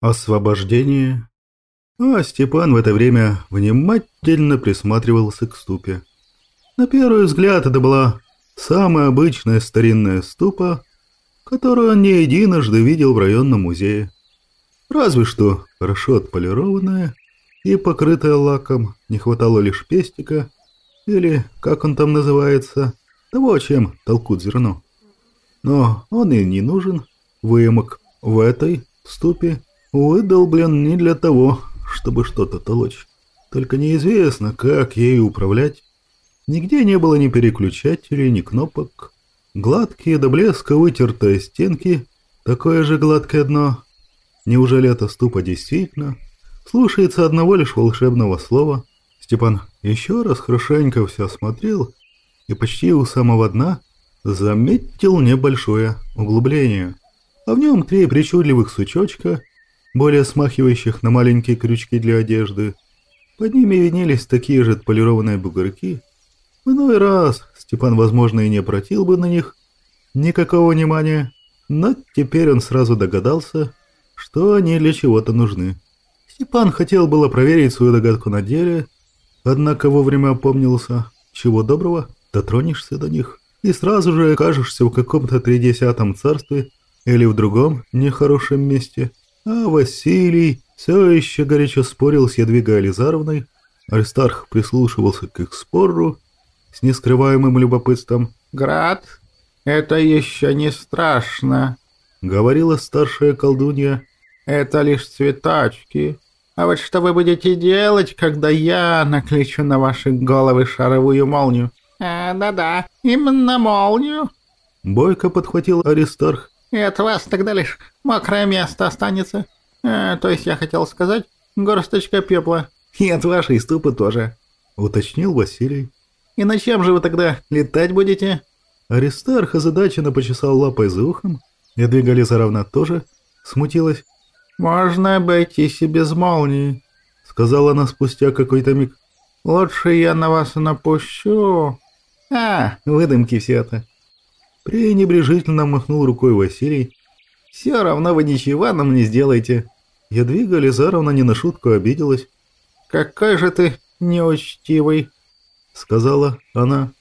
Освобождение. А Степан в это время внимательно присматривался к ступе. На первый взгляд это была самая обычная старинная ступа, которую он не единожды видел в районном музее. Разве что хорошо отполированная и покрытая лаком, не хватало лишь пестика, или, как он там называется, того, чем толкут зерно. Но он и не нужен, выемок в этой ступе выдолблен не для того, чтобы что-то толочь. Только неизвестно, как ею управлять. Нигде не было ни переключателей, ни кнопок. Гладкие до блеска вытертые стенки, такое же гладкое дно. Неужели эта ступа действительно слушается одного лишь волшебного слова? Степан еще раз хорошенько все осмотрел и почти у самого дна заметил небольшое углубление. А в нем три причудливых сучочка более смахивающих на маленькие крючки для одежды. Под ними виднелись такие же отполированные бугорки. В иной раз Степан, возможно, и не обратил бы на них никакого внимания, но теперь он сразу догадался, что они для чего-то нужны. Степан хотел было проверить свою догадку на деле, однако вовремя опомнился, чего доброго, дотронешься до них, и сразу же окажешься в каком-то тридесятом царстве или в другом нехорошем месте – а Василий все еще горячо спорил с Ядвигой Ализаровной. Аристарх прислушивался к их спору с нескрываемым любопытством. «Град, это еще не страшно», — говорила старшая колдунья. «Это лишь цветочки. А вот что вы будете делать, когда я накличу на ваши головы шаровую молнию?» «А, да-да, именно молнию», — бойко подхватил Аристарх. И от вас тогда лишь мокрое место останется. Э, то есть я хотел сказать, горсточка пепла. И от вашей ступы тоже, уточнил Василий. И на чем же вы тогда летать будете? Аристарх озадаченно почесал лапой за ухом. Ядвига Лизаровна тоже смутилась. «Можно обойтись и без молнии», — сказала она спустя какой-то миг. «Лучше я на вас напущу». «А, выдумки все это», Пренебрежительно махнул рукой Василий. «Все равно вы ничего нам не сделаете». Ядвига Лизаровна не на шутку обиделась. «Какой же ты неучтивый», — сказала она.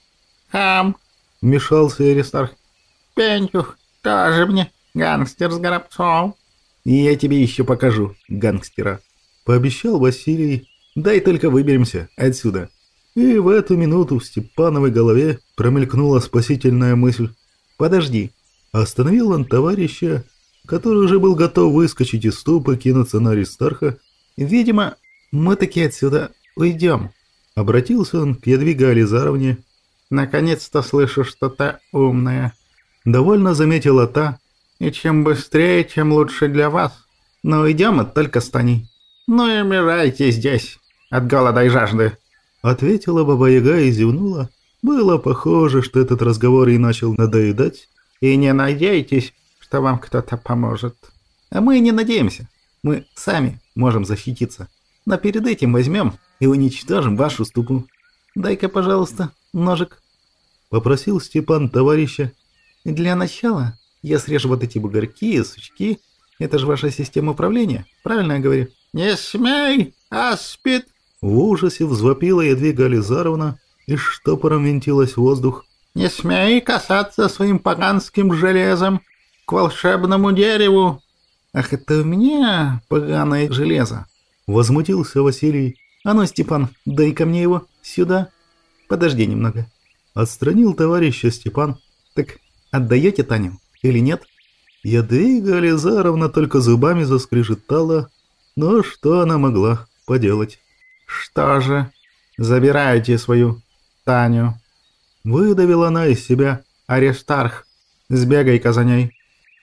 «Хам», — вмешался Аристарх. «Пентюх, тоже мне гангстер с Горобцом». «И я тебе еще покажу гангстера», — пообещал Василий. «Дай только выберемся отсюда». И в эту минуту в Степановой голове промелькнула спасительная мысль. «Подожди!» Остановил он товарища, который уже был готов выскочить из ступа, кинуться на Аристарха. «Видимо, мы таки отсюда уйдем», — обратился он к Ядвига Ализаровне. «Наконец-то слышу что-то умное», — довольно заметила та. «И чем быстрее, тем лучше для вас. Но уйдем от только стани. Ну и умирайте здесь от голода и жажды», — ответила Баба-Яга и зевнула. Было похоже, что этот разговор и начал надоедать. И не надейтесь, что вам кто-то поможет. А мы не надеемся. Мы сами можем защититься. Но перед этим возьмем и уничтожим вашу ступу. Дай-ка, пожалуйста, ножик. Попросил Степан товарища. Для начала я срежу вот эти бугорки и сучки. Это же ваша система управления, правильно я говорю? Не смей, аспид! В ужасе взвопила Ядвига Ализаровна, и штопором винтилась воздух. «Не смей касаться своим поганским железом к волшебному дереву!» «Ах, это у меня поганое железо!» Возмутился Василий. «А ну, Степан, дай ко мне его сюда!» «Подожди немного!» Отстранил товарища Степан. «Так отдаете Таню или нет?» Ядвига Ализаровна только зубами заскрежетала, но что она могла поделать? «Что же, забирайте свою Таню. Выдавила она из себя. Аристарх, сбегай-ка за ней.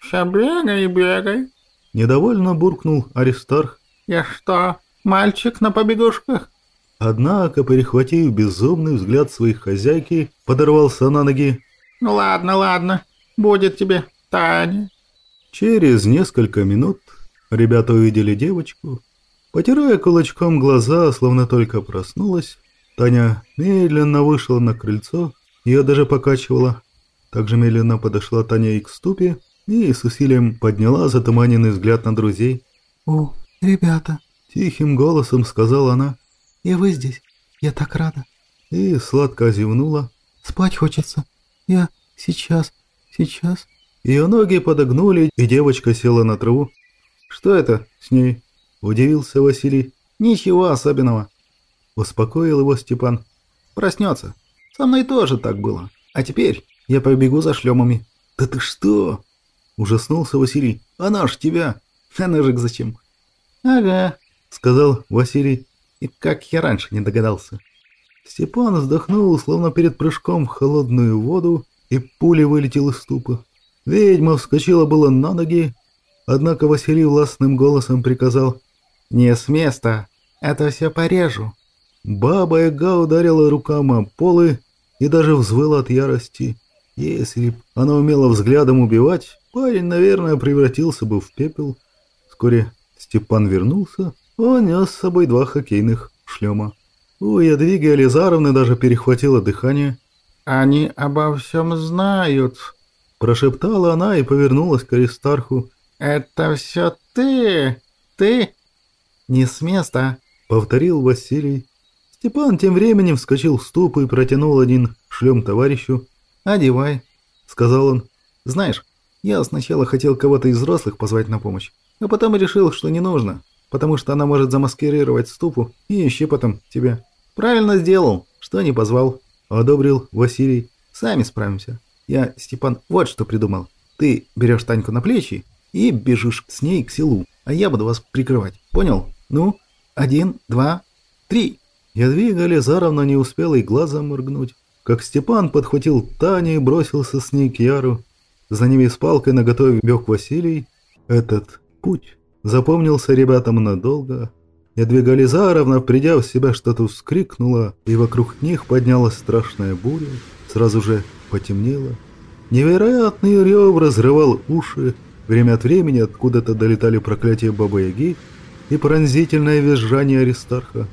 Все бегай, бегай. Недовольно буркнул Аристарх. Я что, мальчик на побегушках? Однако, перехватив безумный взгляд своих хозяйки, подорвался на ноги. «Ну ладно, ладно, будет тебе Таня». Через несколько минут ребята увидели девочку. Потирая кулачком глаза, словно только проснулась, Таня медленно вышла на крыльцо, ее даже покачивала. Также медленно подошла Таня и к ступе, и с усилием подняла затуманенный взгляд на друзей. «О, ребята!» — тихим голосом сказала она. «И вы здесь? Я так рада!» И сладко зевнула. «Спать хочется. Я сейчас, сейчас...» Ее ноги подогнули, и девочка села на траву. «Что это с ней?» – удивился Василий. «Ничего особенного». Успокоил его Степан. «Проснется. Со мной тоже так было. А теперь я побегу за шлемами». «Да ты что?» – ужаснулся Василий. «Она ж тебя. А ножик зачем?» «Ага», – сказал Василий. «И как я раньше не догадался». Степан вздохнул, словно перед прыжком в холодную воду, и пуля вылетела из ступа. Ведьма вскочила было на ноги, однако Василий властным голосом приказал «Не с места, это все порежу». Баба Яга ударила руками о полы и даже взвыла от ярости. Если б она умела взглядом убивать, парень, наверное, превратился бы в пепел. Вскоре Степан вернулся, он нес с собой два хоккейных шлема. У Ядвиги Ализаровны даже перехватило дыхание. «Они обо всем знают», – прошептала она и повернулась к Аристарху. «Это все ты? Ты?» «Не с места», – повторил Василий. Степан тем временем вскочил в ступу и протянул один шлем товарищу. «Одевай», – сказал он. «Знаешь, я сначала хотел кого-то из взрослых позвать на помощь, а потом решил, что не нужно, потому что она может замаскировать ступу и еще потом тебя». «Правильно сделал, что не позвал», – одобрил Василий. «Сами справимся». Я, Степан, вот что придумал. Ты берешь Таньку на плечи и бежишь с ней к селу, а я буду вас прикрывать. Понял? Ну, один, два, три. Ядвига Лизаровна не успела и глазом моргнуть, как Степан подхватил Таню и бросился с ней к Яру. За ними с палкой наготове бег Василий. Этот путь запомнился ребятам надолго. Ядвига Лизаровна, придя в себя, что-то вскрикнула, и вокруг них поднялась страшная буря. Сразу же потемнело. Невероятный рев разрывал уши. Время от времени откуда-то долетали проклятия Бабы-Яги и пронзительное визжание Аристарха.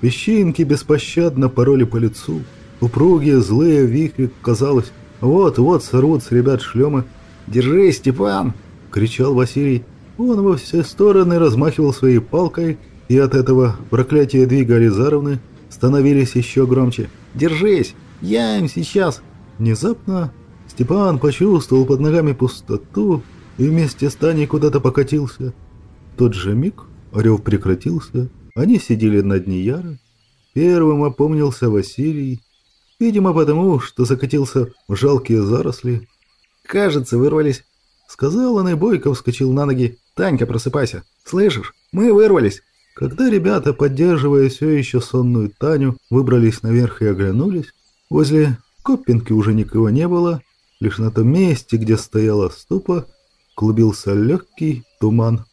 Песчинки беспощадно пороли по лицу. Упругие, злые вихри, казалось, вот-вот сорвут с ребят шлемы. «Держи, Степан!» — кричал Василий. Он во все стороны размахивал своей палкой, и от этого проклятия двига Ализаровны становились еще громче. «Держись! Я им сейчас Внезапно Степан почувствовал под ногами пустоту и вместе с Таней куда-то покатился. В тот же миг орел прекратился, они сидели на дне Яра. Первым опомнился Василий, видимо потому, что закатился в жалкие заросли. «Кажется, вырвались», — сказал он и бойко вскочил на ноги. «Танька, просыпайся! Слышишь? Мы вырвались!» Когда ребята, поддерживая все еще сонную Таню, выбрались наверх и оглянулись, возле Коппинки уже никого не было, лишь на том месте, где стояла ступа, клубился легкий туман